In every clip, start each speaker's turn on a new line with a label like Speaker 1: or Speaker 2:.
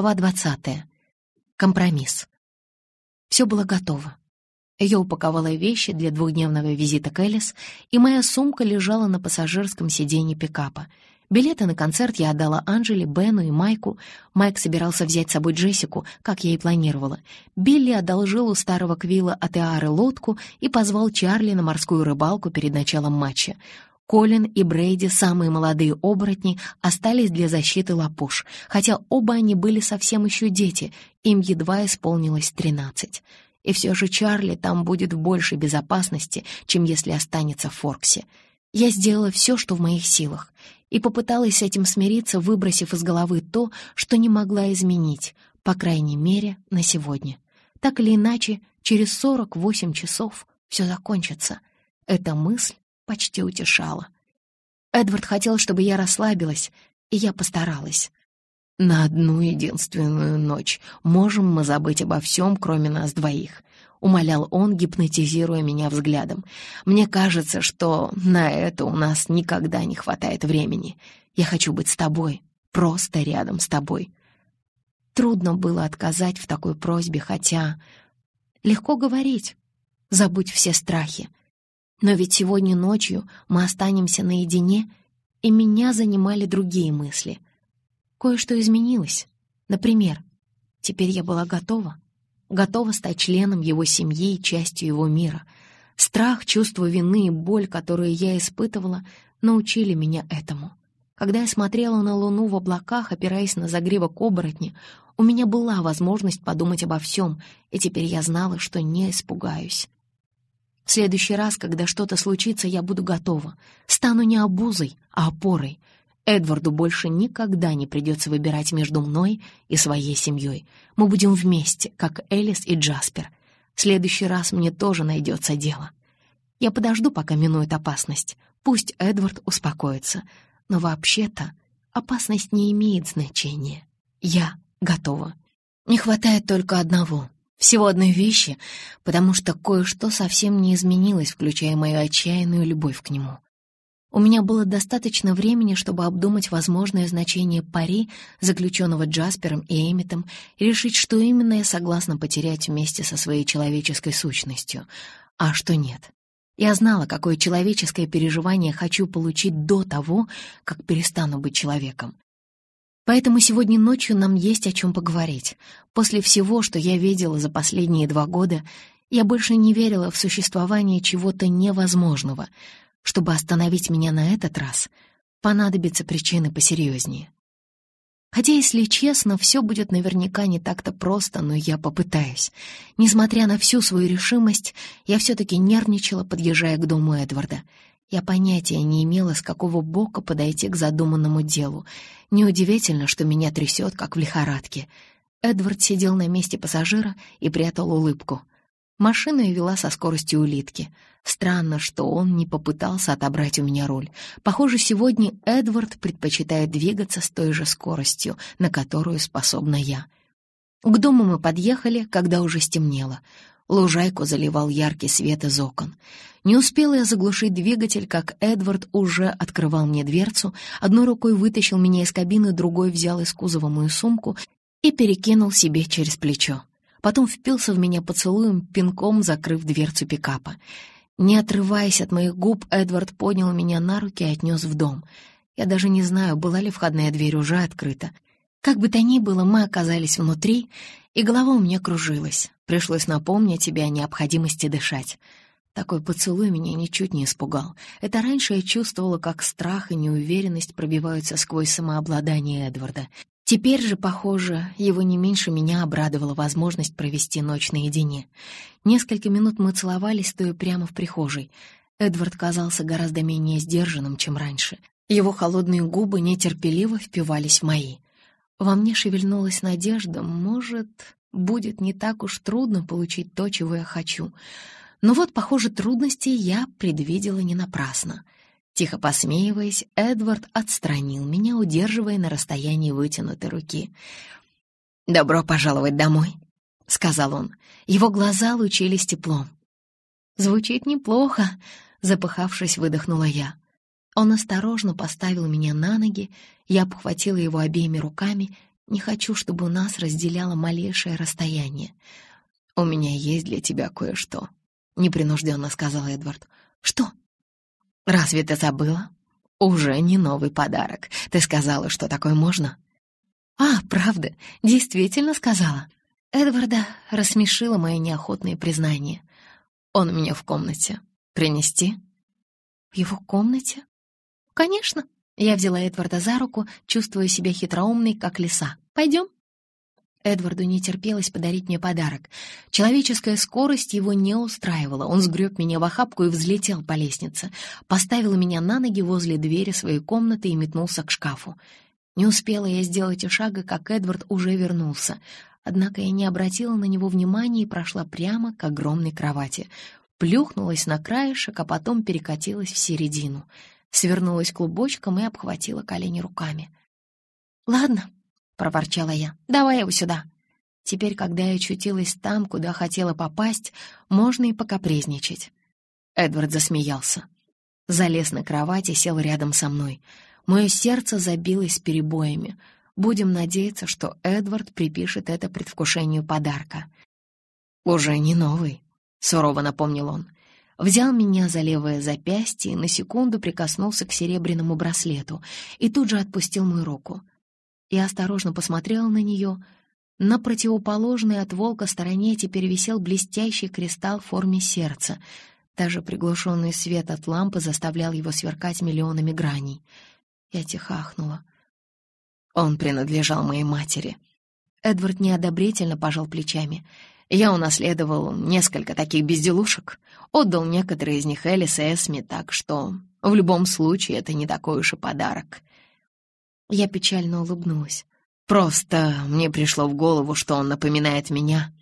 Speaker 1: Глава двадцатая. Компромисс. Все было готово. Я упаковала вещи для двухдневного визита к Элис, и моя сумка лежала на пассажирском сиденье пикапа. Билеты на концерт я отдала Анжеле, Бену и Майку. Майк собирался взять с собой Джессику, как я и планировала. Билли одолжил у старого Квилла от Эары лодку и позвал Чарли на морскую рыбалку перед началом матча. Колин и Брейди, самые молодые оборотни, остались для защиты лапуш, хотя оба они были совсем еще дети, им едва исполнилось тринадцать. И все же Чарли там будет в большей безопасности, чем если останется в Форксе. Я сделала все, что в моих силах, и попыталась с этим смириться, выбросив из головы то, что не могла изменить, по крайней мере, на сегодня. Так или иначе, через сорок восемь часов все закончится. Эта мысль почти утешала. Эдвард хотел, чтобы я расслабилась, и я постаралась. «На одну единственную ночь можем мы забыть обо всем, кроме нас двоих», — умолял он, гипнотизируя меня взглядом. «Мне кажется, что на это у нас никогда не хватает времени. Я хочу быть с тобой, просто рядом с тобой». Трудно было отказать в такой просьбе, хотя... Легко говорить. Забудь все страхи. Но ведь сегодня ночью мы останемся наедине, и меня занимали другие мысли. Кое-что изменилось. Например, теперь я была готова. Готова стать членом его семьи и частью его мира. Страх, чувство вины и боль, которые я испытывала, научили меня этому. Когда я смотрела на луну в облаках, опираясь на загривок оборотня, у меня была возможность подумать обо всем, и теперь я знала, что не испугаюсь. Следующий раз, когда что-то случится, я буду готова. Стану не обузой, а опорой. Эдварду больше никогда не придется выбирать между мной и своей семьей. Мы будем вместе, как Элис и Джаспер. В следующий раз мне тоже найдется дело. Я подожду, пока минует опасность. Пусть Эдвард успокоится. Но вообще-то опасность не имеет значения. Я готова. Не хватает только одного всего одной вещи, потому что кое-что совсем не изменилось, включая мою отчаянную любовь к нему. У меня было достаточно времени, чтобы обдумать возможное значение пари, заключенного Джаспером и Эмитом, и решить, что именно я согласна потерять вместе со своей человеческой сущностью, а что нет. Я знала, какое человеческое переживание хочу получить до того, как перестану быть человеком. Поэтому сегодня ночью нам есть о чем поговорить. После всего, что я видела за последние два года, я больше не верила в существование чего-то невозможного. Чтобы остановить меня на этот раз, понадобятся причины посерьезнее. Хотя, если честно, все будет наверняка не так-то просто, но я попытаюсь. Несмотря на всю свою решимость, я все-таки нервничала, подъезжая к дому Эдварда — я понятия не имела, с какого бока подойти к задуманному делу. Неудивительно, что меня трясет, как в лихорадке. Эдвард сидел на месте пассажира и прятал улыбку. Машину я вела со скоростью улитки. Странно, что он не попытался отобрать у меня руль. Похоже, сегодня Эдвард предпочитает двигаться с той же скоростью, на которую способна я. К дому мы подъехали, когда уже стемнело. Лужайку заливал яркий свет из окон. Не успела я заглушить двигатель, как Эдвард уже открывал мне дверцу, одной рукой вытащил меня из кабины, другой взял из кузова мою сумку и перекинул себе через плечо. Потом впился в меня поцелуем, пинком закрыв дверцу пикапа. Не отрываясь от моих губ, Эдвард поднял меня на руки и отнес в дом. Я даже не знаю, была ли входная дверь уже открыта. Как бы то ни было, мы оказались внутри, и голова у меня кружилась. Пришлось напомнить тебе о необходимости дышать. Такой поцелуй меня ничуть не испугал. Это раньше я чувствовала, как страх и неуверенность пробиваются сквозь самообладание Эдварда. Теперь же, похоже, его не меньше меня обрадовала возможность провести ночь наедине. Несколько минут мы целовались, стоя прямо в прихожей. Эдвард казался гораздо менее сдержанным, чем раньше. Его холодные губы нетерпеливо впивались в мои — во мне шевельнулась надежда, может, будет не так уж трудно получить то, чего я хочу. Но вот, похоже, трудности я предвидела не напрасно. Тихо посмеиваясь, Эдвард отстранил меня, удерживая на расстоянии вытянутой руки. «Добро пожаловать домой», — сказал он. Его глаза лучились теплом. «Звучит неплохо», — запыхавшись, выдохнула я. Он осторожно поставил меня на ноги, я обхватила его обеими руками, Не хочу, чтобы нас разделяло малейшее расстояние. «У меня есть для тебя кое-что», — непринужденно сказал Эдвард. «Что?» «Разве ты забыла?» «Уже не новый подарок. Ты сказала, что такое можно?» «А, правда, действительно сказала». Эдварда рассмешило мое неохотное признание. «Он у меня в комнате. Принести?» «В его комнате?» «Конечно». Я взяла Эдварда за руку, чувствуя себя хитроумной, как лиса. «Пойдем?» Эдварду не терпелось подарить мне подарок. Человеческая скорость его не устраивала. Он сгреб меня в охапку и взлетел по лестнице, поставил меня на ноги возле двери своей комнаты и метнулся к шкафу. Не успела я сделать и шага, как Эдвард уже вернулся. Однако я не обратила на него внимания и прошла прямо к огромной кровати. Плюхнулась на краешек, а потом перекатилась в середину. Свернулась клубочком и обхватила колени руками. «Ладно», проворчала я. «Давай его сюда». Теперь, когда я очутилась там, куда хотела попасть, можно и покапризничать. Эдвард засмеялся. Залез на кровать и сел рядом со мной. Мое сердце забилось перебоями. Будем надеяться, что Эдвард припишет это предвкушению подарка. «Уже не новый», — сурово напомнил он. Взял меня за левое запястье и на секунду прикоснулся к серебряному браслету и тут же отпустил мою руку. Я осторожно посмотрела на нее. На противоположной от волка стороне теперь висел блестящий кристалл в форме сердца. Даже приглушенный свет от лампы заставлял его сверкать миллионами граней. Я тихо ахнула. Он принадлежал моей матери. Эдвард неодобрительно пожал плечами. Я унаследовал несколько таких безделушек, отдал некоторые из них Элис и Эсми, так что в любом случае это не такой уж и подарок. Я печально улыбнулась. Просто мне пришло в голову, что он напоминает меня.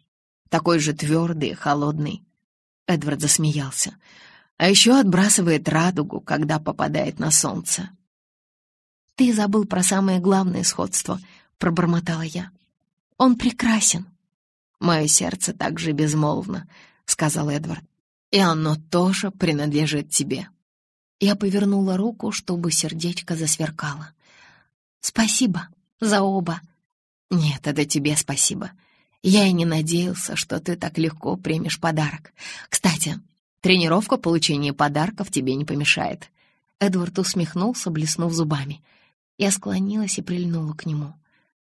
Speaker 1: Такой же твердый и холодный. Эдвард засмеялся. А еще отбрасывает радугу, когда попадает на солнце. «Ты забыл про самое главное сходство», — пробормотала я. «Он прекрасен». «Мое сердце так же безмолвно», — сказал Эдвард. «И оно тоже принадлежит тебе». Я повернула руку, чтобы сердечко засверкало. Спасибо за оба. Нет, это тебе спасибо. Я и не надеялся, что ты так легко примешь подарок. Кстати, тренировка получения подарков тебе не помешает. Эдвард усмехнулся, блеснув зубами. Я склонилась и прильнула к нему.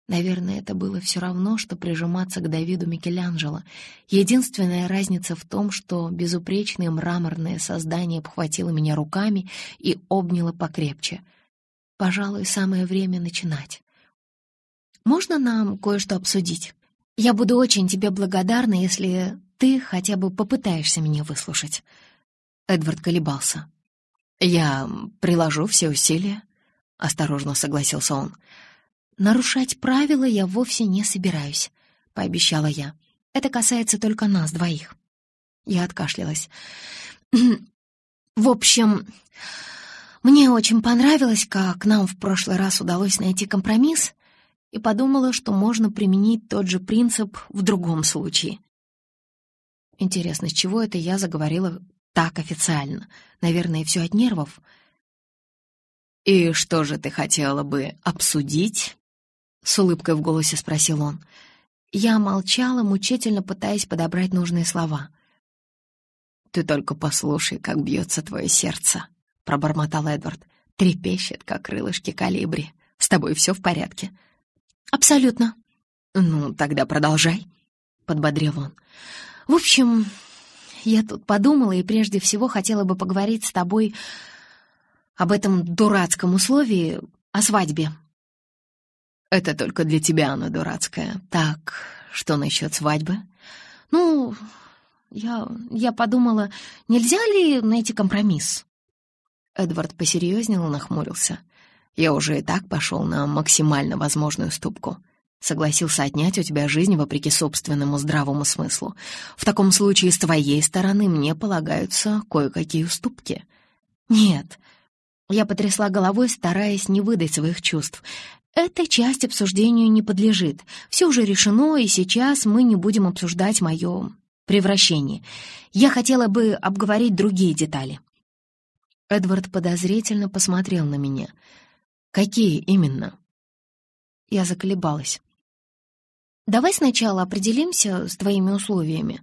Speaker 1: Наверное, это было все равно, что прижиматься к Давиду Микеланджело. Единственная разница в том, что безупречное мраморное создание обхватило меня руками и обняло покрепче — Пожалуй, самое время начинать. Можно нам кое-что обсудить? Я буду очень тебе благодарна, если ты хотя бы попытаешься меня выслушать. Эдвард колебался. «Я приложу все усилия», — осторожно согласился он. «Нарушать правила я вовсе не собираюсь», — пообещала я. «Это касается только нас двоих». Я откашлялась. «В общем, мне очень понравилось, как нам в прошлый раз удалось найти компромисс, и подумала, что можно применить тот же принцип в другом случае. Интересно, с чего это я заговорила так официально? Наверное, все от нервов. «И что же ты хотела бы обсудить?» С улыбкой в голосе спросил он. Я молчала, мучительно пытаясь подобрать нужные слова. «Ты только послушай, как бьется твое сердце», пробормотал Эдвард. «Трепещет, как крылышки калибри. С тобой все в порядке?» «Абсолютно». «Ну, тогда продолжай», — подбодрил он. «В общем, я тут подумала и прежде всего хотела бы поговорить с тобой об этом дурацком условии о свадьбе». «Это только для тебя она дурацкая. Так, что насчет свадьбы?» «Ну, я, я подумала, нельзя ли найти компромисс?» Эдвард посерьезнел и нахмурился. «Я уже и так пошел на максимально возможную ступку. Согласился отнять у тебя жизнь вопреки собственному здравому смыслу. В таком случае с твоей стороны мне полагаются кое-какие уступки». «Нет». Я потрясла головой, стараясь не выдать своих чувств. «Эта часть обсуждению не подлежит. Все уже решено, и сейчас мы не будем обсуждать мое превращение. Я хотела бы обговорить другие детали». Эдвард подозрительно посмотрел на меня. «Какие именно?» Я заколебалась. Давай сначала определимся с твоими условиями.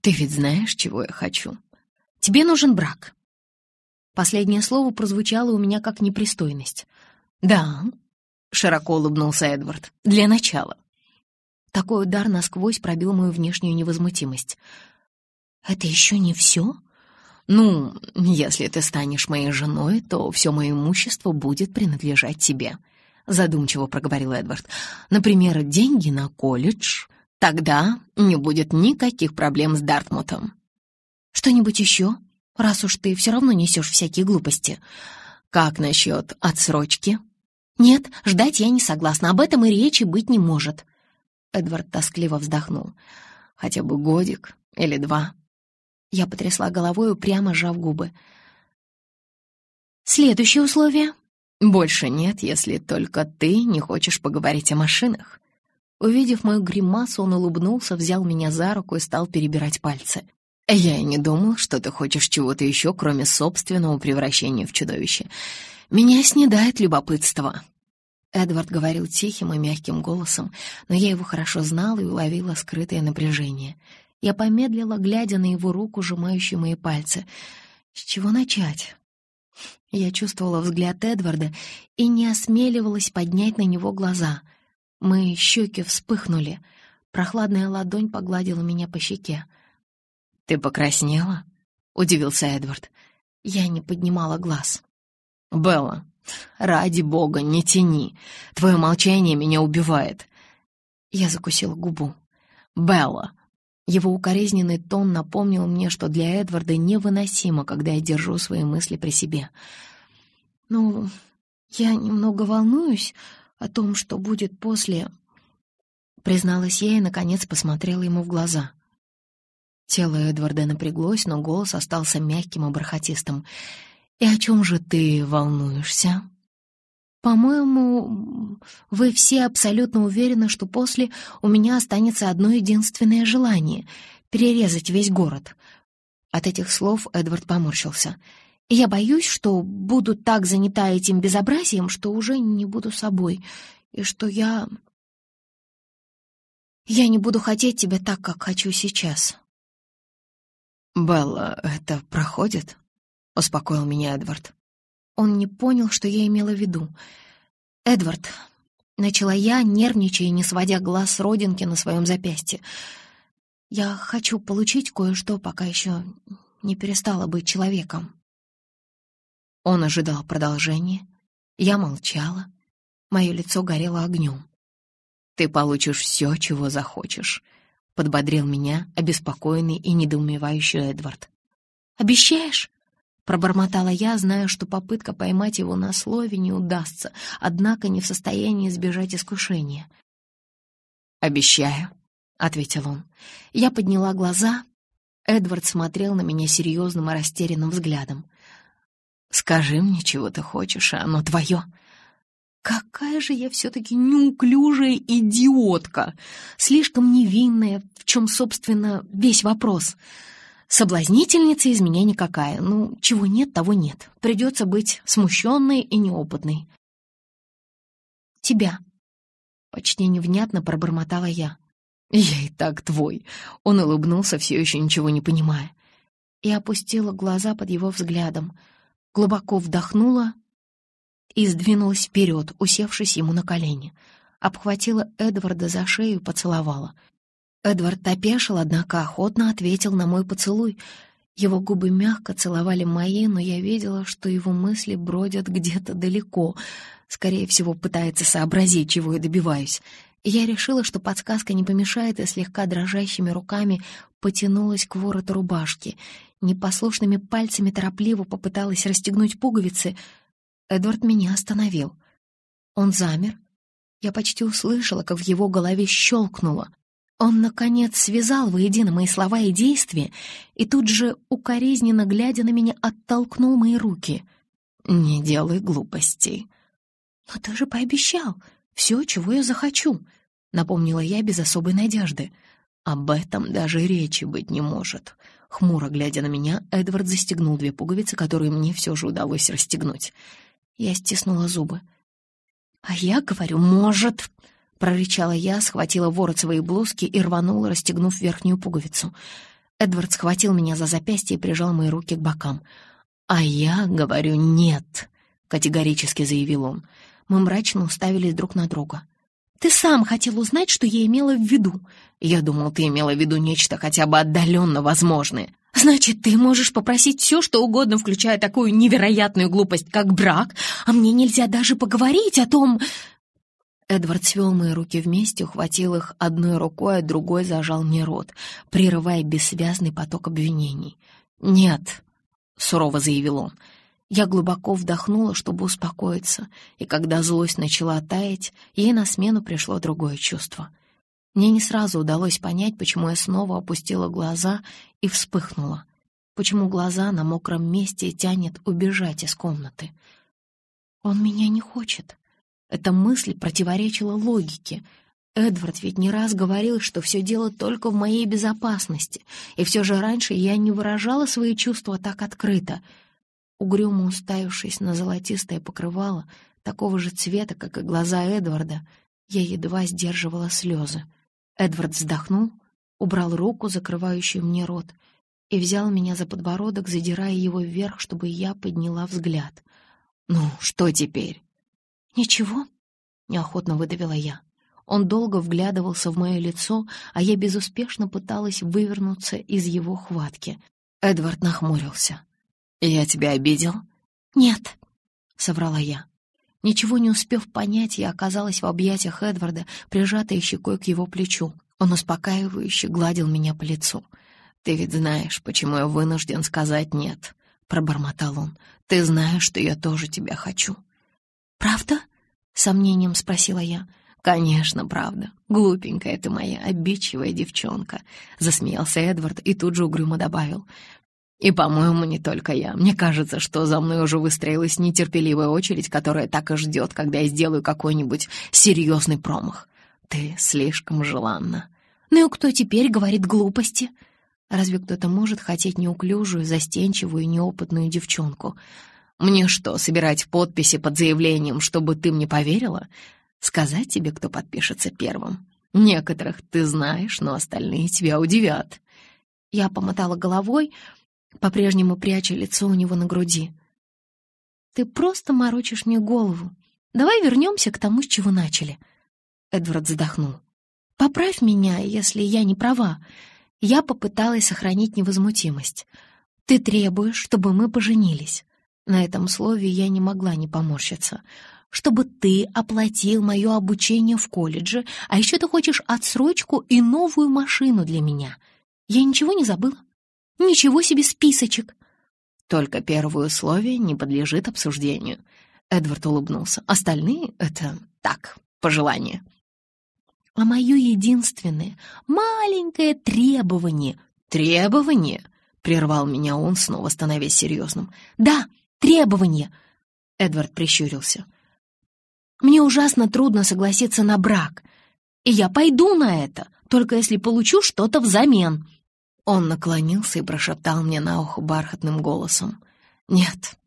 Speaker 1: Ты ведь знаешь, чего я хочу. Тебе нужен брак. Последнее слово прозвучало у меня как непристойность. Да, широко улыбнулся Эдвард, для начала. Такой удар насквозь пробил мою внешнюю невозмутимость. «Это еще не все?» «Ну, если ты станешь моей женой, то все мое имущество будет принадлежать тебе», — задумчиво проговорил Эдвард. «Например, деньги на колледж. Тогда не будет никаких проблем с Дартмутом». «Что-нибудь еще, раз уж ты все равно несешь всякие глупости?» «Как насчет отсрочки?» «Нет, ждать я не согласна, об этом и речи быть не может», Эдвард тоскливо вздохнул. «Хотя бы годик или два». Я потрясла головой, упрямо сжав губы. «Следующее условие?» «Больше нет, если только ты не хочешь поговорить о машинах». Увидев мою гримасу, он улыбнулся, взял меня за руку и стал перебирать пальцы. «Я и не думал, что ты хочешь чего-то еще, кроме собственного превращения в чудовище. Меня снедает любопытство». Эдвард говорил тихим и мягким голосом, но я его хорошо знала и уловила скрытое напряжение. Я помедлила, глядя на его руку, сжимающую мои пальцы. С чего начать? Я чувствовала взгляд Эдварда и не осмеливалась поднять на него глаза. Мои щеки вспыхнули. Прохладная ладонь погладила меня по щеке. «Ты покраснела?» — удивился Эдвард. Я не поднимала глаз. «Белла, «Ради бога, не тяни. Твое молчание меня убивает». Я закусила губу. «Белла». Его укоризненный тон напомнил мне, что для Эдварда невыносимо, когда я держу свои мысли при себе. «Ну, я немного волнуюсь о том, что будет после...» Призналась я и, наконец, посмотрела ему в глаза. Тело Эдварда напряглось, но голос остался мягким и бархатистым. «И о чем же ты волнуешься?» «По-моему, вы все абсолютно уверены, что после у меня останется одно единственное желание — перерезать весь город». От этих слов Эдвард поморщился. «Я боюсь, что буду так занята этим безобразием, что уже не буду собой, и что я... Я не буду хотеть тебя так, как хочу сейчас». «Белла, это проходит?» — успокоил меня Эдвард. Он не понял, что я имела в виду. «Эдвард», — начала я, нервничая не сводя глаз с родинки на своем запястье, «я хочу получить кое-что, пока еще не перестала быть человеком». Он ожидал продолжения. Я молчала. Мое лицо горело огнем. «Ты получишь все, чего захочешь», — подбодрил меня обеспокоенный и недоумевающий Эдвард. «Обещаешь?» Пробормотала я, зная, что попытка поймать его на слове не удастся, однако не в состоянии избежать искушения. «Обещаю», — ответил он. Я подняла глаза. Эдвард смотрел на меня серьезным и растерянным взглядом. «Скажи мне, чего ты хочешь, а оно твое». Какая же я все-таки неуклюжая идиотка! Слишком невинная, в чем, собственно, весь вопрос — Соблазнительница из меня никакая. Ну, чего нет, того нет. Придется быть смущенной и неопытной. Тебя. Почти невнятно пробормотала я. Я и так твой. Он улыбнулся, все еще ничего не понимая. И опустила глаза под его взглядом. Глубоко вдохнула и сдвинулась вперед, усевшись ему на колени. Обхватила Эдварда за шею и поцеловала — Эдвард опешил, однако охотно ответил на мой поцелуй. Его губы мягко целовали мои, но я видела, что его мысли бродят где-то далеко. Скорее всего, пытается сообразить, чего я добиваюсь. Я решила, что подсказка не помешает, и слегка дрожащими руками потянулась к вороту рубашки. Непослушными пальцами торопливо попыталась расстегнуть пуговицы. Эдвард меня остановил. Он замер. Я почти услышала, как в его голове щелкнуло. Он, наконец, связал воедино мои слова и действия, и тут же, укоризненно глядя на меня, оттолкнул мои руки. «Не делай глупостей». «Но ты же пообещал все, чего я захочу», — напомнила я без особой надежды. «Об этом даже речи быть не может». Хмуро глядя на меня, Эдвард застегнул две пуговицы, которые мне все же удалось расстегнуть. Я стиснула зубы. «А я говорю, может...» прорычала я, схватила ворот своей блузки и рванула, расстегнув верхнюю пуговицу. Эдвард схватил меня за запястье и прижал мои руки к бокам. «А я говорю нет», — категорически заявил он. Мы мрачно уставились друг на друга. «Ты сам хотел узнать, что я имела в виду». «Я думал, ты имела в виду нечто хотя бы отдаленно возможное». «Значит, ты можешь попросить все, что угодно, включая такую невероятную глупость, как брак, а мне нельзя даже поговорить о том...» Эдвард свел мои руки вместе, ухватил их одной рукой, а другой зажал мне рот, прерывая бессвязный поток обвинений. «Нет», — сурово заявил он, — я глубоко вдохнула, чтобы успокоиться, и когда злость начала таять, ей на смену пришло другое чувство. Мне не сразу удалось понять, почему я снова опустила глаза и вспыхнула, почему глаза на мокром месте тянет убежать из комнаты. «Он меня не хочет», эта мысль противоречила логике. Эдвард ведь не раз говорил, что все дело только в моей безопасности, и все же раньше я не выражала свои чувства так открыто. Угрюмо уставившись на золотистое покрывало, такого же цвета, как и глаза Эдварда, я едва сдерживала слезы. Эдвард вздохнул, убрал руку, закрывающую мне рот, и взял меня за подбородок, задирая его вверх, чтобы я подняла взгляд. «Ну, что теперь?» «Ничего», — неохотно выдавила я. Он долго вглядывался в мое лицо, а я безуспешно пыталась вывернуться из его хватки. Эдвард нахмурился. «Я тебя обидел?» «Нет», — соврала я. Ничего не успев понять, я оказалась в объятиях Эдварда, прижатой щекой к его плечу. Он успокаивающе гладил меня по лицу. «Ты ведь знаешь, почему я вынужден сказать «нет», — пробормотал он. «Ты знаешь, что я тоже тебя хочу». «Правда?» — сомнением спросила я. «Конечно, правда. Глупенькая ты моя, обидчивая девчонка», — засмеялся Эдвард и тут же угрюмо добавил. «И, по-моему, не только я. Мне кажется, что за мной уже выстроилась нетерпеливая очередь, которая так и ждет, когда я сделаю какой-нибудь серьезный промах. Ты слишком желанна». «Ну и кто теперь говорит глупости?» Разве кто-то может хотеть неуклюжую, застенчивую и неопытную девчонку? Мне что, собирать подписи под заявлением, чтобы ты мне поверила? Сказать тебе, кто подпишется первым? Некоторых ты знаешь, но остальные тебя удивят». Я помотала головой, по-прежнему пряча лицо у него на груди. «Ты просто морочишь мне голову. Давай вернемся к тому, с чего начали». Эдвард вздохнул. «Поправь меня, если я не права». Я попыталась сохранить невозмутимость. «Ты требуешь, чтобы мы поженились. На этом слове я не могла не поморщиться. «Чтобы ты оплатил мое обучение в колледже, а еще ты хочешь отсрочку и новую машину для меня. Я ничего не забыла? Ничего себе списочек!» «Только первое условие не подлежит обсуждению», — Эдвард улыбнулся. «Остальные — это так, пожелания». «А мое единственное, маленькое требование...» «Требование?» — прервал меня он, снова становясь серьезным. «Да, требования!» Эдвард прищурился. «Мне ужасно трудно согласиться на брак, и я пойду на это, только если получу что-то взамен». Он наклонился и прошептал мне на ухо бархатным голосом. «Нет,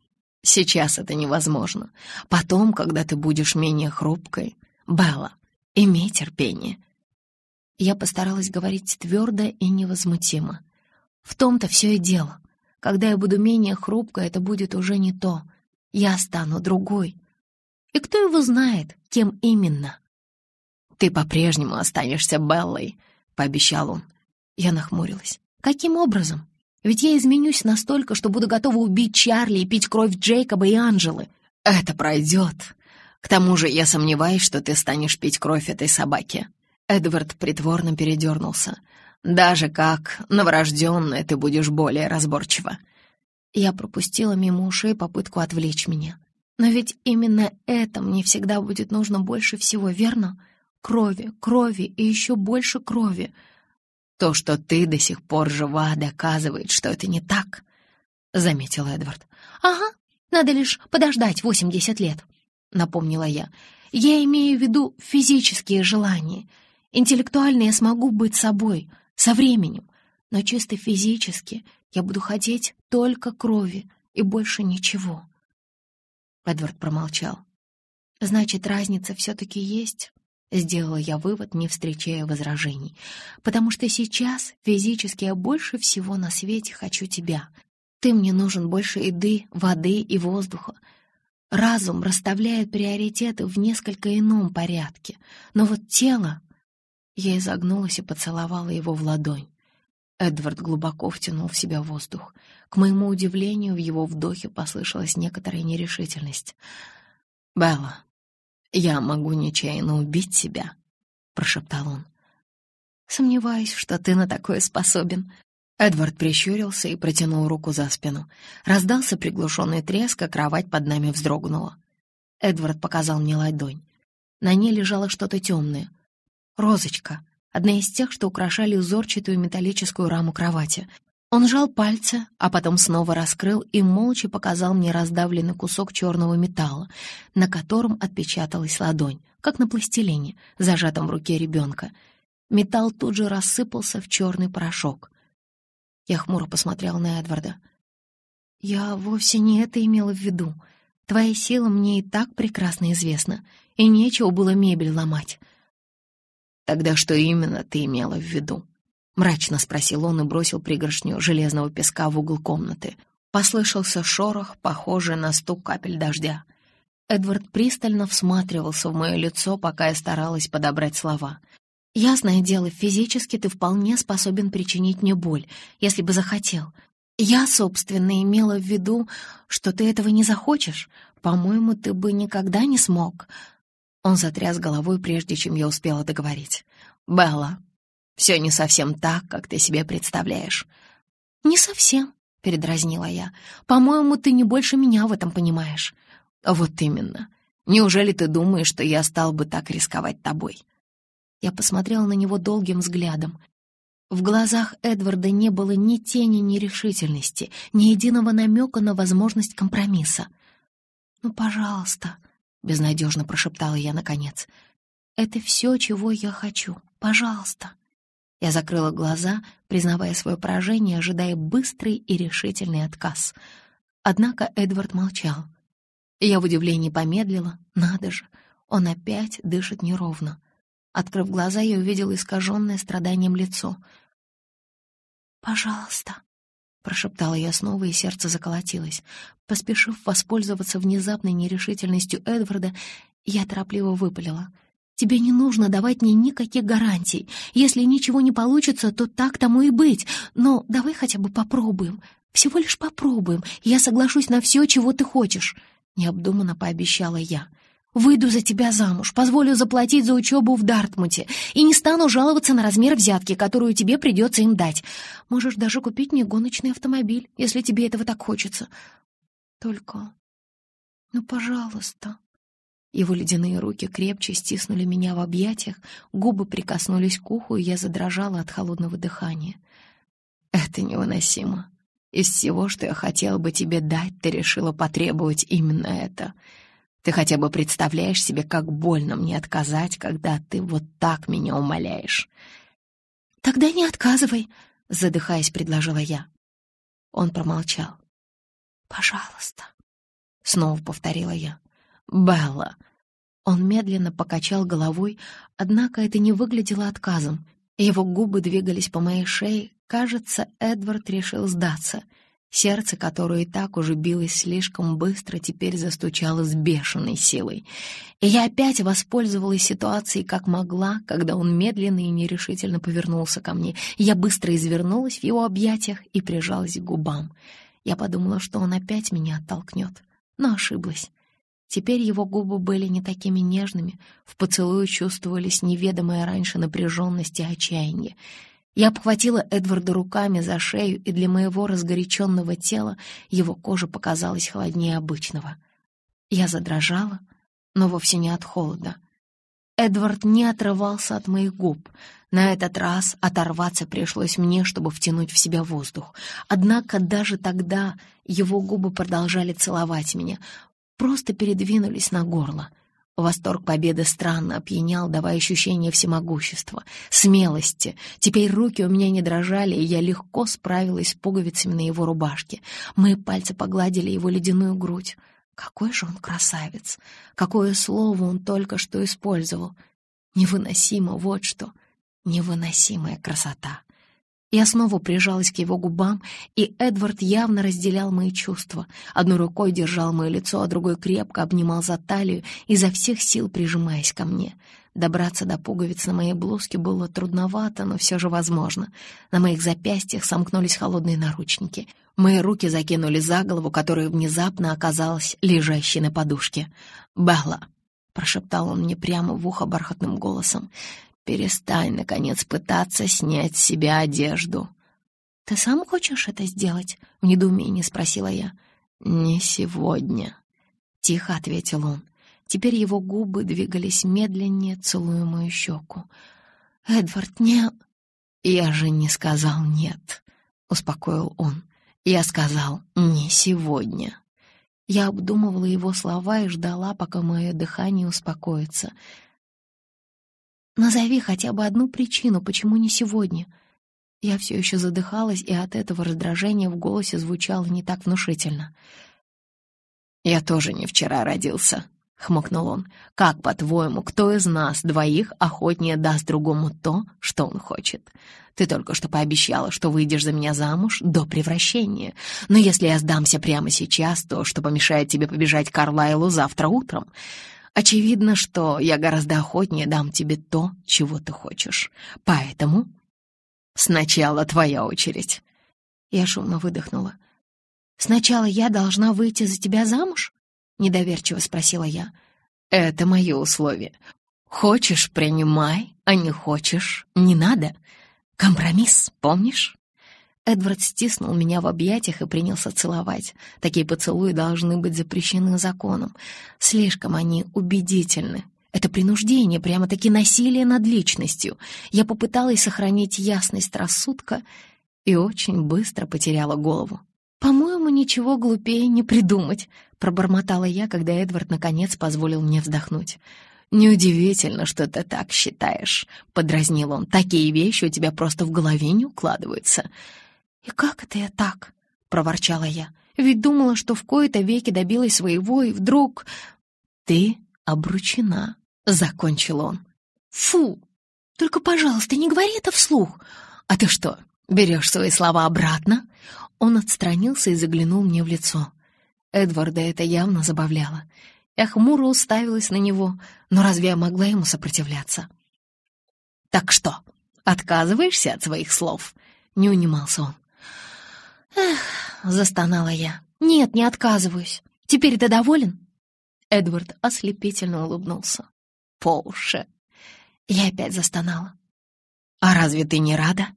Speaker 1: сейчас это невозможно. Потом, когда ты будешь менее хрупкой, Белла, имей терпение». Я постаралась говорить твердо и невозмутимо. В том-то все и дело. Когда я буду менее хрупкой, это будет уже не то. Я стану другой. И кто его знает, кем именно? «Ты по-прежнему останешься Беллой», — пообещал он. Я нахмурилась. «Каким образом? Ведь я изменюсь настолько, что буду готова убить Чарли и пить кровь Джейкоба и Анжелы. Это пройдет. К тому же я сомневаюсь, что ты станешь пить кровь этой собаки». Эдвард притворно передернулся. Даже как новорожденная ты будешь более разборчива». Я пропустила мимо ушей попытку отвлечь меня. Но ведь именно это мне всегда будет нужно больше всего, верно? Крови, крови и еще больше крови. То, что ты до сих пор жива, доказывает, что это не так, — заметил Эдвард. «Ага, надо лишь подождать восемьдесят лет», — напомнила я. «Я имею в виду физические желания. Интеллектуально я смогу быть собой, со временем, но чисто физически я буду хотеть только крови и больше ничего. Эдвард промолчал. Значит, разница все-таки есть. Сделала я вывод, не встречая возражений. «Потому что сейчас физически я больше всего на свете хочу тебя. Ты мне нужен больше еды, воды и воздуха. Разум расставляет приоритеты в несколько ином порядке. Но вот тело...» Я изогнулась и поцеловала его в ладонь. Эдвард глубоко втянул в себя воздух. К моему удивлению, в его вдохе послышалась некоторая нерешительность. «Белла, я могу нечаянно убить себя», — прошептал он. «Сомневаюсь, что ты на такое способен». Эдвард прищурился и протянул руку за спину. Раздался приглушенный треск, а кровать под нами вздрогнула. Эдвард показал мне ладонь. На ней лежало что-то темное. Розочка, одна из тех, что украшали узорчатую металлическую раму кровати. Он сжал пальцы, а потом снова раскрыл и молча показал мне раздавленный кусок черного металла, на котором отпечаталась ладонь, как на пластилине, зажатом в руке ребенка. Металл тут же рассыпался в черный порошок. Я хмуро посмотрел на Эдварда. «Я вовсе не это имела в виду. Твоя сила мне и так прекрасно известна, и нечего было мебель ломать. «Тогда что именно ты имела в виду?» Мрачно спросил он и бросил пригоршню железного песка в угол комнаты. Послышался шорох, похожий на стук капель дождя. Эдвард пристально всматривался в мое лицо, пока я старалась подобрать слова. «Ясное дело, физически ты вполне способен причинить мне боль, если бы захотел. Я, собственно, имела в виду, что ты этого не захочешь. По-моему, ты бы никогда не смог. Он затряс головой, прежде чем я успела договорить. «Белла, все не совсем так, как ты себе представляешь». «Не совсем», — передразнила я. «По-моему, ты не больше меня в этом понимаешь». «Вот именно. Неужели ты думаешь, что я стал бы так рисковать тобой?» Я посмотрела на него долгим взглядом. В глазах Эдварда не было ни тени нерешительности, ни единого намека на возможность компромисса. «Ну, пожалуйста», — безнадежно прошептала я наконец. «Это все, чего я хочу. Пожалуйста». Я закрыла глаза, признавая свое поражение, ожидая быстрый и решительный отказ. Однако Эдвард молчал. Я в удивлении помедлила. Надо же, он опять дышит неровно. Открыв глаза, я увидела искаженное страданием лицо. «Пожалуйста», — прошептала я снова, и сердце заколотилось. Поспешив воспользоваться внезапной нерешительностью Эдварда, я торопливо выпалила. «Тебе не нужно давать мне никаких гарантий. Если ничего не получится, то так тому и быть. Но давай хотя бы попробуем. Всего лишь попробуем. Я соглашусь на все, чего ты хочешь», — необдуманно пообещала я. Выйду за тебя замуж, позволю заплатить за учебу в Дартмуте и не стану жаловаться на размер взятки, которую тебе придется им дать. Можешь даже купить мне гоночный автомобиль, если тебе этого так хочется. Только... Ну, пожалуйста. Его ледяные руки крепче стиснули меня в объятиях, губы прикоснулись к уху, и я задрожала от холодного дыхания. Это невыносимо. Из всего, что я хотела бы тебе дать, ты решила потребовать именно это — ты хотя бы представляешь себе, как больно мне отказать, когда ты вот так меня умоляешь?» «Тогда не отказывай», — задыхаясь, предложила я. Он промолчал. «Пожалуйста», — снова повторила я. «Белла». Он медленно покачал головой, однако это не выглядело отказом. Его губы двигались по моей шее. Кажется, Эдвард решил сдаться — Сердце, которое и так уже билось слишком быстро, теперь застучало с бешеной силой. И я опять воспользовалась ситуацией как могла, когда он медленно и нерешительно повернулся ко мне. Я быстро извернулась в его объятиях и прижалась к губам. Я подумала, что он опять меня оттолкнет, но ошиблась. Теперь его губы были не такими нежными, в поцелуе чувствовались неведомая раньше напряженность и отчаяние. Я обхватила Эдварда руками за шею, и для моего разгоряченного тела его кожа показалась холоднее обычного. Я задрожала, но вовсе не от холода. Эдвард не отрывался от моих губ. На этот раз оторваться пришлось мне, чтобы втянуть в себя воздух. Однако даже тогда его губы продолжали целовать меня, просто передвинулись на горло — Восторг победы странно опьянял, давая ощущение всемогущества, смелости. Теперь руки у меня не дрожали, и я легко справилась с пуговицами на его рубашке. Мои пальцы погладили его ледяную грудь. Какой же он красавец! Какое слово он только что использовал! Невыносимо, вот что. Невыносимая красота. Я снова прижалась к его губам, и Эдвард явно разделял мои чувства. Одной рукой держал мое лицо, а другой крепко обнимал за талию, изо всех сил прижимаясь ко мне. Добраться до пуговиц на моей блузке было трудновато, но все же возможно. На моих запястьях сомкнулись холодные наручники. Мои руки закинули за голову, которая внезапно оказалась лежащей на подушке. «Белла», — прошептал он мне прямо в ухо бархатным голосом, «перестань, наконец, пытаться снять с себя одежду».
Speaker 2: «Ты сам хочешь это сделать?» — в недоумении спросила я.
Speaker 1: «Не сегодня», — тихо ответил он. Теперь его губы двигались медленнее, целуя мою щеку. «Эдвард, не...» «Я же не сказал «нет», — успокоил он. «Я сказал «не сегодня». Я обдумывала его слова и ждала, пока мое дыхание успокоится. «Назови хотя бы одну причину, почему не сегодня». Я все еще задыхалась, и от этого раздражение в голосе звучало не так внушительно. «Я тоже не вчера родился», — хмыкнул он. «Как, по-твоему, кто из нас двоих охотнее даст другому то, что он хочет? Ты только что пообещала, что выйдешь за меня замуж до превращения. Но если я сдамся прямо сейчас, то что помешает тебе побежать к Карлайлу завтра утром? Очевидно, что я гораздо охотнее дам тебе то, чего ты хочешь. Поэтому сначала твоя очередь».
Speaker 2: Я шумно выдохнула. «Сначала я должна выйти за тебя замуж?» Недоверчиво спросила я.
Speaker 1: «Это мое условие. Хочешь — принимай, а не хочешь — не надо. Компромисс, помнишь?» Эдвард стиснул меня в объятиях и принялся целовать. Такие поцелуи должны быть запрещены законом. Слишком они убедительны. Это принуждение, прямо-таки насилие над личностью. Я попыталась сохранить ясность рассудка и очень быстро потеряла голову. «По-моему, ничего глупее не придумать», — пробормотала я, когда Эдвард наконец позволил мне вздохнуть. «Неудивительно, что ты так считаешь», — подразнил он. «Такие вещи у тебя просто в голове не укладываются».
Speaker 2: «И как это я так?» — проворчала я. «Ведь думала, что в кои-то веки добилась своего, и вдруг...»
Speaker 1: «Ты обручена», — закончил он.
Speaker 2: «Фу! Только, пожалуйста, не говори это вслух!»
Speaker 1: «А ты что, берешь свои слова обратно?» Он отстранился и заглянул мне в лицо. Эдварда это явно забавляло. Я хмуро уставилась на него, но разве я могла ему сопротивляться? «Так что, отказываешься от своих слов?» — не унимался он.
Speaker 2: «Эх», — застонала я, — «нет, не отказываюсь. Теперь ты доволен?»
Speaker 1: Эдвард ослепительно улыбнулся. «По уши!» Я опять застонала. «А разве ты не рада?»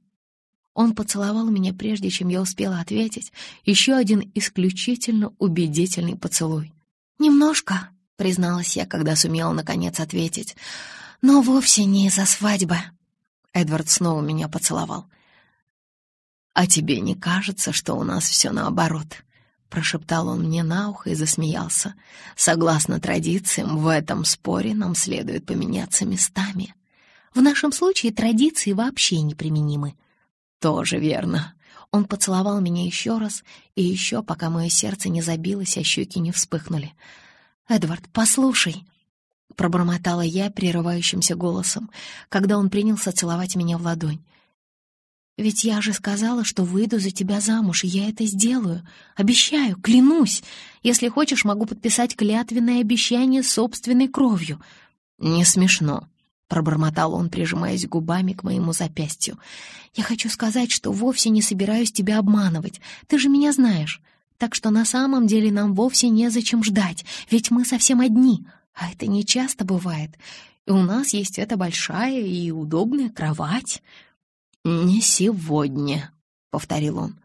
Speaker 1: Он поцеловал меня, прежде чем я успела ответить. Еще один исключительно убедительный поцелуй.
Speaker 2: «Немножко», — призналась я, когда сумела наконец ответить. «Но вовсе не из-за свадьбы».
Speaker 1: Эдвард снова меня поцеловал. «А тебе не кажется, что у нас все наоборот?» Прошептал он мне на ухо и засмеялся. «Согласно традициям, в этом споре нам следует поменяться местами.
Speaker 2: В нашем случае традиции вообще неприменимы»,
Speaker 1: «Тоже верно». Он поцеловал меня еще раз и еще, пока мое сердце не забилось, а щеки не вспыхнули.
Speaker 2: «Эдвард, послушай!» — пробормотала я прерывающимся голосом, когда он принялся целовать меня в ладонь. «Ведь я же сказала, что выйду за тебя замуж, и я это сделаю. Обещаю, клянусь. Если хочешь, могу подписать клятвенное обещание собственной кровью».
Speaker 1: «Не смешно», — пробормотал он, прижимаясь губами к моему запястью.
Speaker 2: «Я хочу сказать, что вовсе не собираюсь тебя обманывать. Ты же меня знаешь. Так что на самом деле нам вовсе незачем ждать, ведь мы совсем одни, а это не часто бывает. И у нас есть эта большая и удобная кровать».
Speaker 1: «Не сегодня», — повторил он.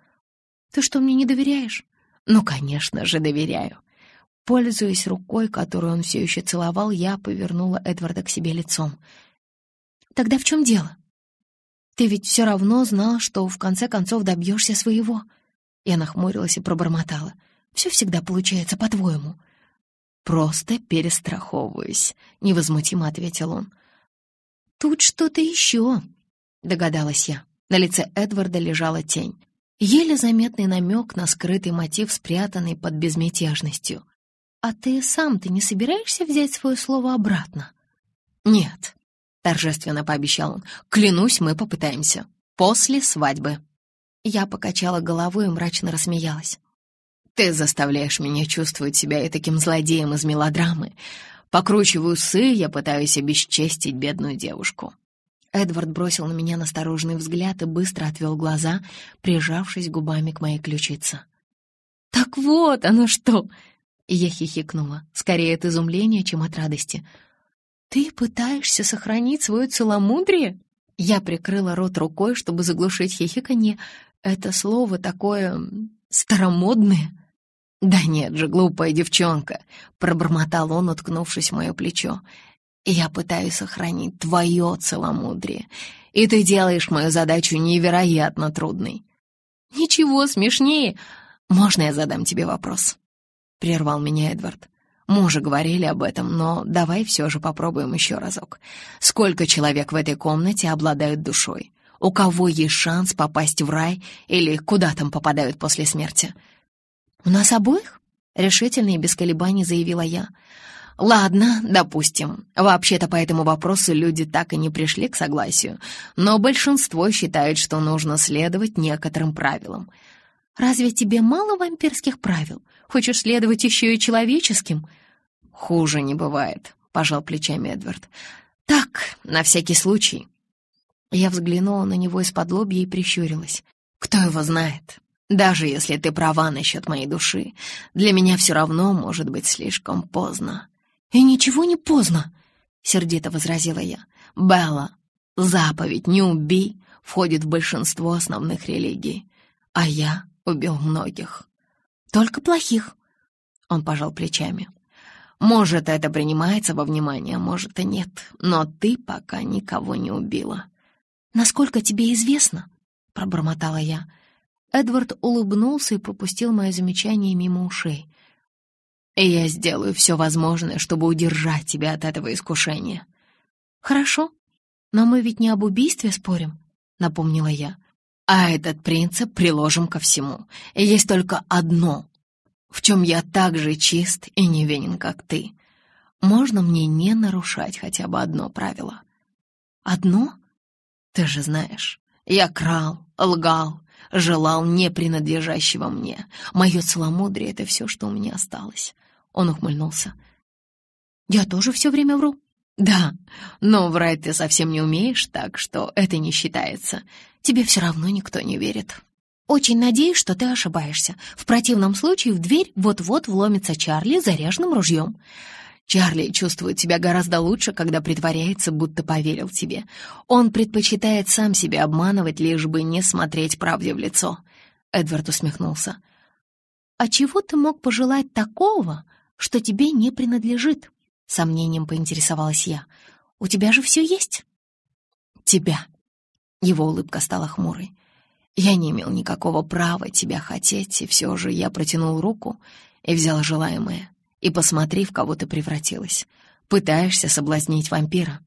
Speaker 2: «Ты что, мне не доверяешь?»
Speaker 1: «Ну, конечно же, доверяю». Пользуясь рукой, которую он все еще целовал, я повернула Эдварда к себе лицом.
Speaker 2: «Тогда в чем дело? Ты ведь все равно знал, что в конце концов добьешься своего». Я нахмурилась и пробормотала. «Все всегда получается по-твоему».
Speaker 1: «Просто перестраховываюсь», — невозмутимо ответил он.
Speaker 2: «Тут что-то еще», — догадалась я. На лице Эдварда лежала тень. Еле заметный намек на скрытый мотив, спрятанный под безмятежностью. «А ты сам-то не собираешься взять свое слово обратно?»
Speaker 1: «Нет», — торжественно пообещал он. «Клянусь, мы попытаемся. После свадьбы».
Speaker 2: Я покачала головой и мрачно рассмеялась.
Speaker 1: «Ты заставляешь меня чувствовать себя и таким злодеем из мелодрамы. Покручиваю усы, я пытаюсь обесчестить бедную девушку».
Speaker 2: Эдвард бросил на меня настороженный взгляд и быстро отвел глаза, прижавшись губами к моей ключице. «Так вот оно что!» Я хихикнула, скорее от изумления, чем от радости. «Ты пытаешься сохранить свое целомудрие?» Я прикрыла рот рукой, чтобы заглушить хихиканье. Это слово такое... старомодное.
Speaker 1: «Да нет же, глупая девчонка!» — пробормотал он, уткнувшись в мое плечо. «Я пытаюсь сохранить твое целомудрие, и ты делаешь мою задачу невероятно трудной».
Speaker 2: «Ничего смешнее.
Speaker 1: Можно я задам тебе вопрос?» — прервал меня Эдвард. Мы уже говорили об этом, но давай все же попробуем еще разок. Сколько человек в этой комнате обладают душой? У кого есть шанс попасть в рай или куда там попадают после смерти?
Speaker 2: «У нас обоих?» — решительно и без колебаний заявила я.
Speaker 1: «Ладно, допустим. Вообще-то по этому вопросу люди так и не пришли к согласию, но большинство считает, что нужно следовать некоторым правилам».
Speaker 2: «Разве тебе мало вампирских правил? Хочешь следовать еще и человеческим?»
Speaker 1: «Хуже не бывает», — пожал плечами Эдвард. «Так, на всякий случай».
Speaker 2: Я взглянула на него из-под лобья и прищурилась.
Speaker 1: «Кто его знает? Даже если ты права насчет моей души, для меня все равно может быть слишком поздно».
Speaker 2: «И ничего не поздно», — сердито возразила я.
Speaker 1: «Белла, заповедь «не убей» входит в большинство основных религий, а я убил многих».
Speaker 2: «Только плохих», —
Speaker 1: он пожал плечами. Может, это принимается во внимание, может и нет, но ты пока никого не убила.
Speaker 2: «Насколько тебе известно?» — пробормотала я. Эдвард улыбнулся и пропустил мое замечание мимо ушей.
Speaker 1: «И я сделаю все возможное, чтобы удержать тебя от этого искушения».
Speaker 2: «Хорошо, но мы ведь не об убийстве спорим», — напомнила я.
Speaker 1: «А этот принцип приложим ко всему. И есть только одно в чем я так же чист и невинен, как ты. Можно мне не нарушать хотя бы одно правило? Одно? Ты же знаешь, я крал, лгал, желал не принадлежащего мне. Мое целомудрие — это все, что у меня осталось. Он ухмыльнулся.
Speaker 2: Я тоже все время вру.
Speaker 1: Да, но врать ты совсем не умеешь, так что это не считается. Тебе все равно никто не верит.
Speaker 2: Очень надеюсь, что ты ошибаешься. В противном случае в дверь вот-вот вломится Чарли заряженным ружьем.
Speaker 1: Чарли чувствует себя гораздо лучше, когда притворяется, будто поверил тебе. Он предпочитает сам себя обманывать, лишь бы не смотреть правде в лицо. Эдвард усмехнулся.
Speaker 2: «А чего ты мог пожелать такого, что тебе не принадлежит?» Сомнением поинтересовалась я. «У тебя же все есть?»
Speaker 1: «Тебя». Его улыбка стала хмурой. Я не имел никакого права тебя хотеть, и все же я протянул руку и взял желаемое. И посмотри, в кого ты превратилась. Пытаешься соблазнить вампира.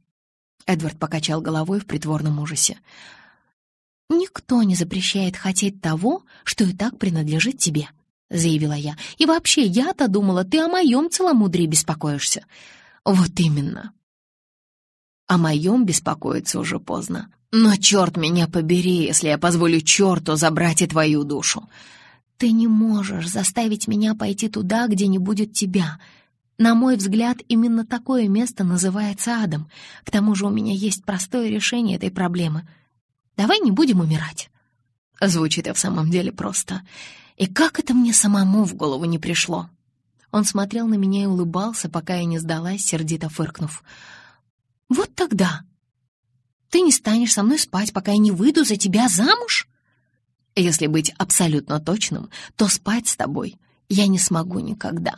Speaker 1: Эдвард покачал головой в притворном ужасе.
Speaker 2: «Никто не запрещает хотеть того, что и так принадлежит тебе», — заявила я. «И вообще, я-то думала, ты о моем целомудрии беспокоишься».
Speaker 1: «Вот именно. О моем беспокоиться уже поздно. Но черт меня побери, если я позволю черту забрать и твою душу.
Speaker 2: Ты не можешь заставить меня пойти туда, где не будет тебя. На мой взгляд, именно такое место называется адом. К тому же у меня есть простое решение этой проблемы. Давай не будем умирать.
Speaker 1: Звучит и в самом деле просто. И как это мне самому в голову не пришло?
Speaker 2: Он смотрел на меня и улыбался, пока я не сдалась, сердито фыркнув. «Вот тогда ты не станешь со мной спать, пока я не выйду за тебя замуж?»
Speaker 1: «Если быть абсолютно точным, то спать с тобой я не смогу никогда».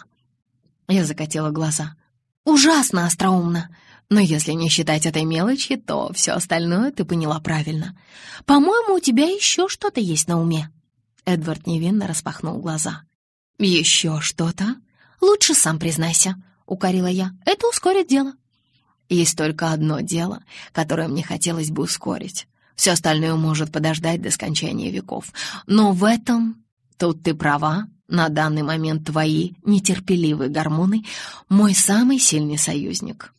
Speaker 1: Я закатила глаза.
Speaker 2: «Ужасно остроумно!»
Speaker 1: Но если не считать этой мелочи, то все остальное ты поняла правильно.
Speaker 2: По-моему, у тебя еще что-то есть на уме.
Speaker 1: Эдвард невинно распахнул глаза.
Speaker 2: Еще что-то? Лучше сам признайся, укорила я. Это ускорит дело.
Speaker 1: Есть только одно дело, которое мне хотелось бы ускорить. Все остальное может подождать до скончания веков. Но в этом, тут ты права, на данный момент твои нетерпеливые гормоны — мой самый сильный союзник.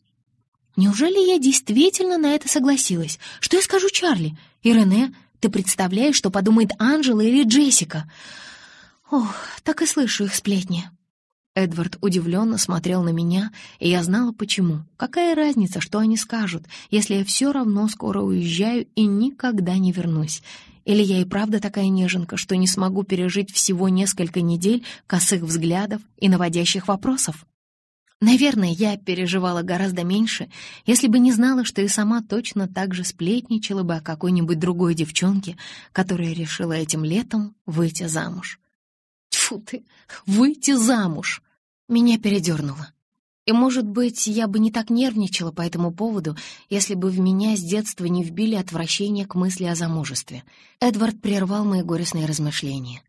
Speaker 2: Неужели я действительно на это согласилась? Что я скажу Чарли? И Рене, ты представляешь, что подумает Анжела или Джессика? Ох, так и слышу их сплетни. Эдвард удивленно смотрел на меня, и я знала почему. Какая разница, что они скажут, если я все равно скоро уезжаю и никогда не вернусь? Или я и правда такая неженка, что не смогу пережить всего несколько недель косых взглядов и наводящих вопросов? Наверное, я переживала гораздо меньше, если бы не знала, что и сама точно так же сплетничала бы о какой-нибудь другой девчонке, которая решила этим летом выйти замуж. Тьфу ты, выйти замуж! Меня передернуло. И, может быть, я бы не так нервничала по этому поводу, если бы в меня с детства не вбили отвращение к мысли о замужестве. Эдвард прервал мои горестные размышления.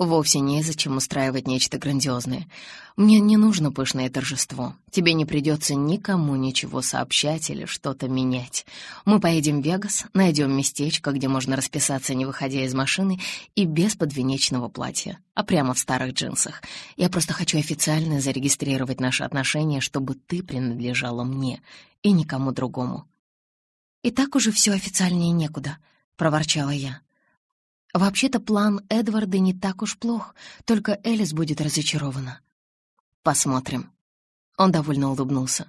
Speaker 2: Вовсе незачем устраивать нечто грандиозное. Мне не нужно пышное торжество. Тебе не придется никому ничего сообщать или что-то менять. Мы поедем в Вегас, найдем местечко, где можно расписаться, не выходя из машины, и без подвенечного платья, а прямо в старых джинсах. Я просто хочу официально зарегистрировать наши отношения, чтобы ты принадлежала мне и никому другому. «И так уже все официальнее некуда», — проворчала я. Вообще-то план Эдварда не так уж плох, только Элис будет разочарована. Посмотрим. Он довольно улыбнулся.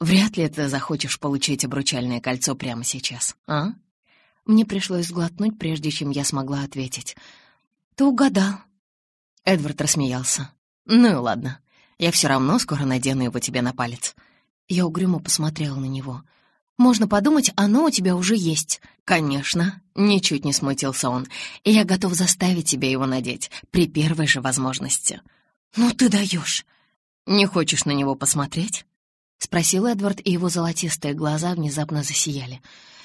Speaker 2: Вряд ли ты захочешь получить обручальное кольцо прямо сейчас, а? Мне пришлось сглотнуть, прежде чем я смогла ответить. Ты угадал. Эдвард рассмеялся. Ну и ладно. Я все равно скоро надену его тебе на палец. Я угрюмо посмотрела на него — можно подумать, оно у тебя уже есть». «Конечно», — ничуть не смутился он. «И я готов заставить тебя его надеть при первой же возможности». «Ну ты даешь!» «Не хочешь на него посмотреть?» — спросил Эдвард, и его золотистые глаза внезапно засияли.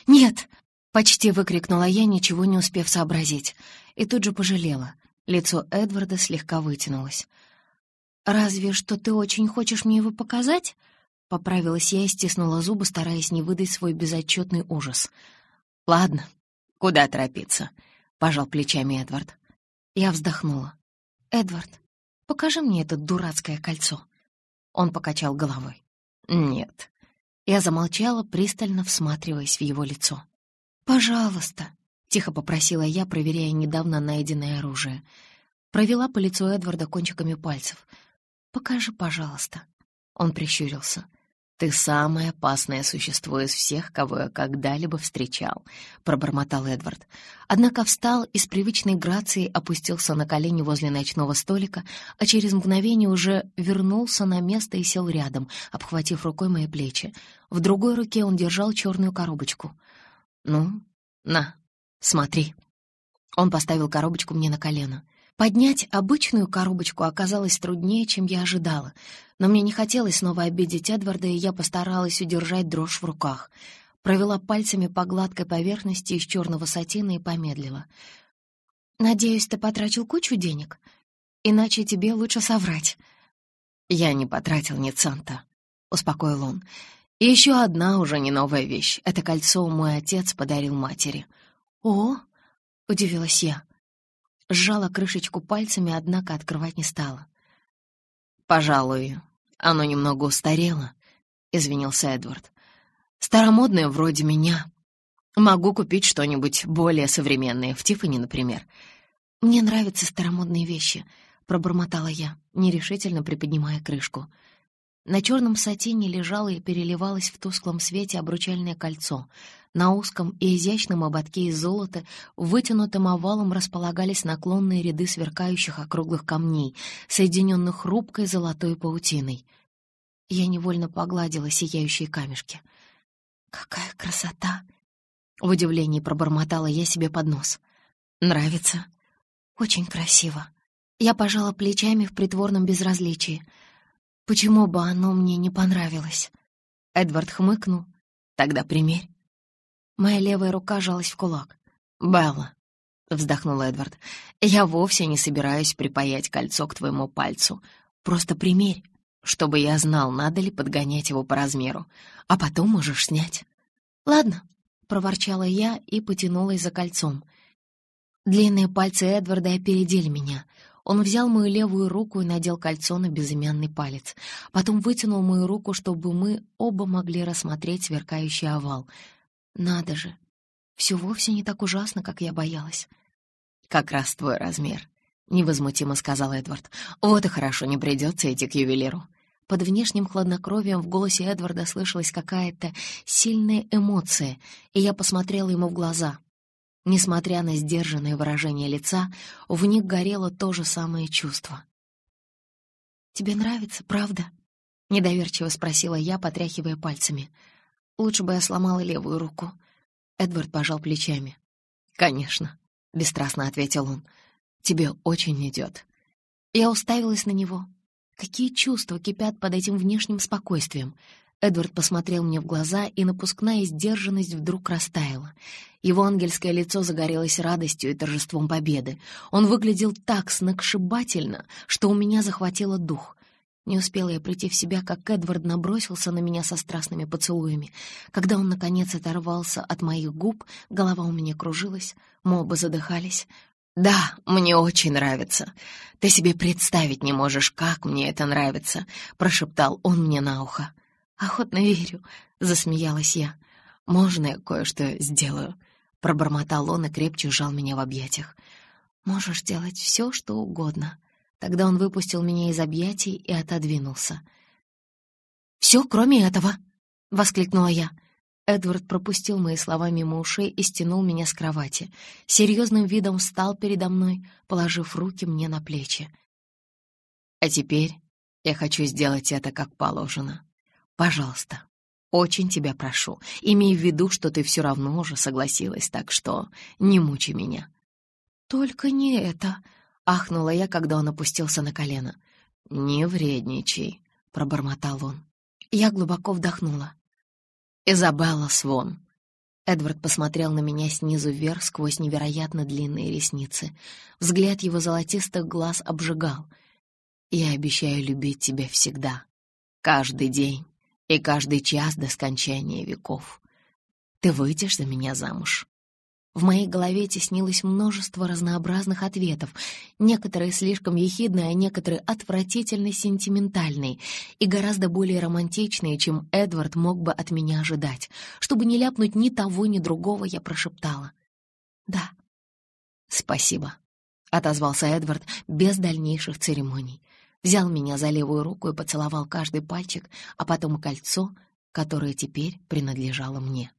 Speaker 2: «Нет!» — почти выкрикнула я, ничего не успев сообразить, и тут же пожалела. Лицо Эдварда слегка вытянулось. «Разве что ты очень хочешь мне его показать?» Поправилась я и стиснула зубы, стараясь не выдать свой безотчетный ужас. «Ладно, куда торопиться?» — пожал плечами Эдвард. Я вздохнула. «Эдвард, покажи мне это дурацкое кольцо». Он покачал головой. «Нет». Я замолчала, пристально всматриваясь в его лицо. «Пожалуйста», — тихо попросила я, проверяя недавно найденное оружие. Провела по лицу Эдварда кончиками пальцев. «Покажи, пожалуйста». Он прищурился. «Ты самое опасное существо из всех, кого я когда-либо встречал», — пробормотал Эдвард. Однако встал и с привычной грацией опустился на колени возле ночного столика, а через мгновение уже вернулся на место и сел рядом, обхватив рукой мои плечи. В другой руке он держал черную коробочку. «Ну, на, смотри». Он поставил коробочку мне на колено. Поднять обычную коробочку оказалось труднее, чем я ожидала, но мне не хотелось снова обидеть Эдварда, и я постаралась удержать дрожь в руках. Провела пальцами по гладкой поверхности из черного сатина и помедлила. «Надеюсь, ты потратил кучу денег? Иначе тебе лучше соврать». «Я не потратил ни цента», — успокоил он. «И еще одна уже не новая вещь. Это кольцо мой отец подарил матери». «О!» — удивилась я. Сжала крышечку пальцами, однако открывать не стала. «Пожалуй, оно немного устарело», — извинился Эдвард. «Старомодное вроде меня. Могу купить что-нибудь более современное, в Тиффани, например». «Мне нравятся старомодные вещи», — пробормотала я, нерешительно приподнимая крышку. На черном сатине лежало и переливалось в тусклом свете обручальное кольцо — на узком и изящном ободке из золота вытянутым овалом располагались наклонные ряды сверкающих округлых камней, соединенных хрупкой золотой паутиной. Я невольно погладила сияющие камешки. «Какая красота!» В удивлении пробормотала я себе под нос. «Нравится?» «Очень красиво». Я пожала плечами в притворном безразличии. «Почему бы оно мне не понравилось?» Эдвард хмыкнул. «Тогда примерь». Моя левая рука жалась в кулак. «Белла», — вздохнул Эдвард, — «я вовсе не собираюсь припаять кольцо к твоему пальцу. Просто примерь, чтобы я знал, надо ли подгонять его по размеру, а потом можешь снять». «Ладно», — проворчала я и потянулась за кольцом. Длинные пальцы Эдварда опередили меня.
Speaker 1: Он взял мою левую руку и надел кольцо на безымянный палец. Потом вытянул мою руку, чтобы мы оба могли рассмотреть сверкающий овал. Надо же, все вовсе не так ужасно, как я боялась. «Как раз твой размер», — невозмутимо сказал Эдвард. «Вот и хорошо, не придется идти к ювелиру». Под внешним хладнокровием в голосе Эдварда слышалась какая-то сильная эмоция, и я посмотрела ему в глаза. Несмотря на сдержанное выражение лица, в них горело то же самое чувство. «Тебе нравится, правда?» — недоверчиво спросила я, потряхивая пальцами. «Лучше бы я сломала левую руку». Эдвард пожал плечами. «Конечно», — бесстрастно ответил он. «Тебе очень идет». Я уставилась на него. Какие чувства кипят под этим внешним спокойствием? Эдвард посмотрел мне в глаза, и напускная сдержанность вдруг растаяла. Его ангельское лицо загорелось радостью и торжеством победы. Он выглядел так сногсшибательно, что у меня захватило дух. Не успела я прийти в себя, как Эдвард набросился на меня со страстными поцелуями. Когда он, наконец, оторвался от моих губ, голова у меня кружилась, мы оба задыхались. «Да, мне очень нравится. Ты себе представить не можешь, как мне это нравится», — прошептал он мне на ухо. «Охотно верю», — засмеялась я. «Можно я кое-что сделаю?» — пробормотал он и крепче сжал меня в объятиях. «Можешь делать все, что угодно». Тогда он выпустил меня из объятий и отодвинулся. «Все, кроме этого!» — воскликнула я. Эдвард пропустил мои слова мимо ушей и стянул меня с кровати. Серьезным видом встал передо мной, положив руки мне на плечи. «А теперь я хочу сделать это как положено. Пожалуйста, очень тебя прошу, имей в виду, что ты все равно уже согласилась, так что не мучи меня». «Только не это», — ахнула я, когда он опустился на колено. «Не вредничай», — пробормотал он. Я глубоко вдохнула. «Изабелла Свон». Эдвард посмотрел на меня снизу вверх сквозь невероятно длинные ресницы. Взгляд его золотистых глаз обжигал. «Я обещаю любить тебя всегда, каждый день и каждый час до скончания веков. Ты выйдешь за меня замуж?» В моей голове теснилось множество разнообразных ответов, некоторые слишком ехидные, а некоторые отвратительно сентиментальные и гораздо более романтичные, чем Эдвард мог бы от меня ожидать. Чтобы не ляпнуть ни того, ни другого, я прошептала. «Да». «Спасибо», — отозвался Эдвард без дальнейших церемоний. Взял меня за левую руку и поцеловал каждый пальчик, а потом кольцо, которое теперь принадлежало мне.